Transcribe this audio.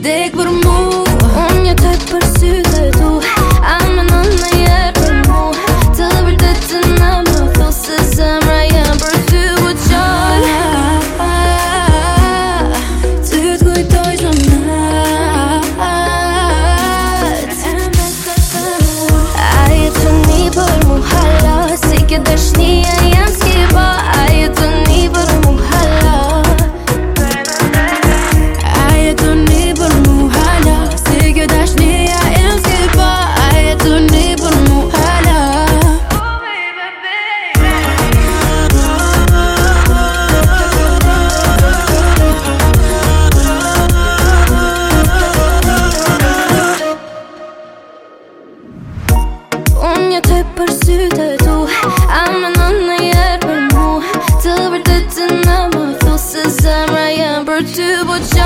dik voor Një të përsy të du A më në nëj e përmu Të përtyt të nëmë Fosës e mra jem përty për po që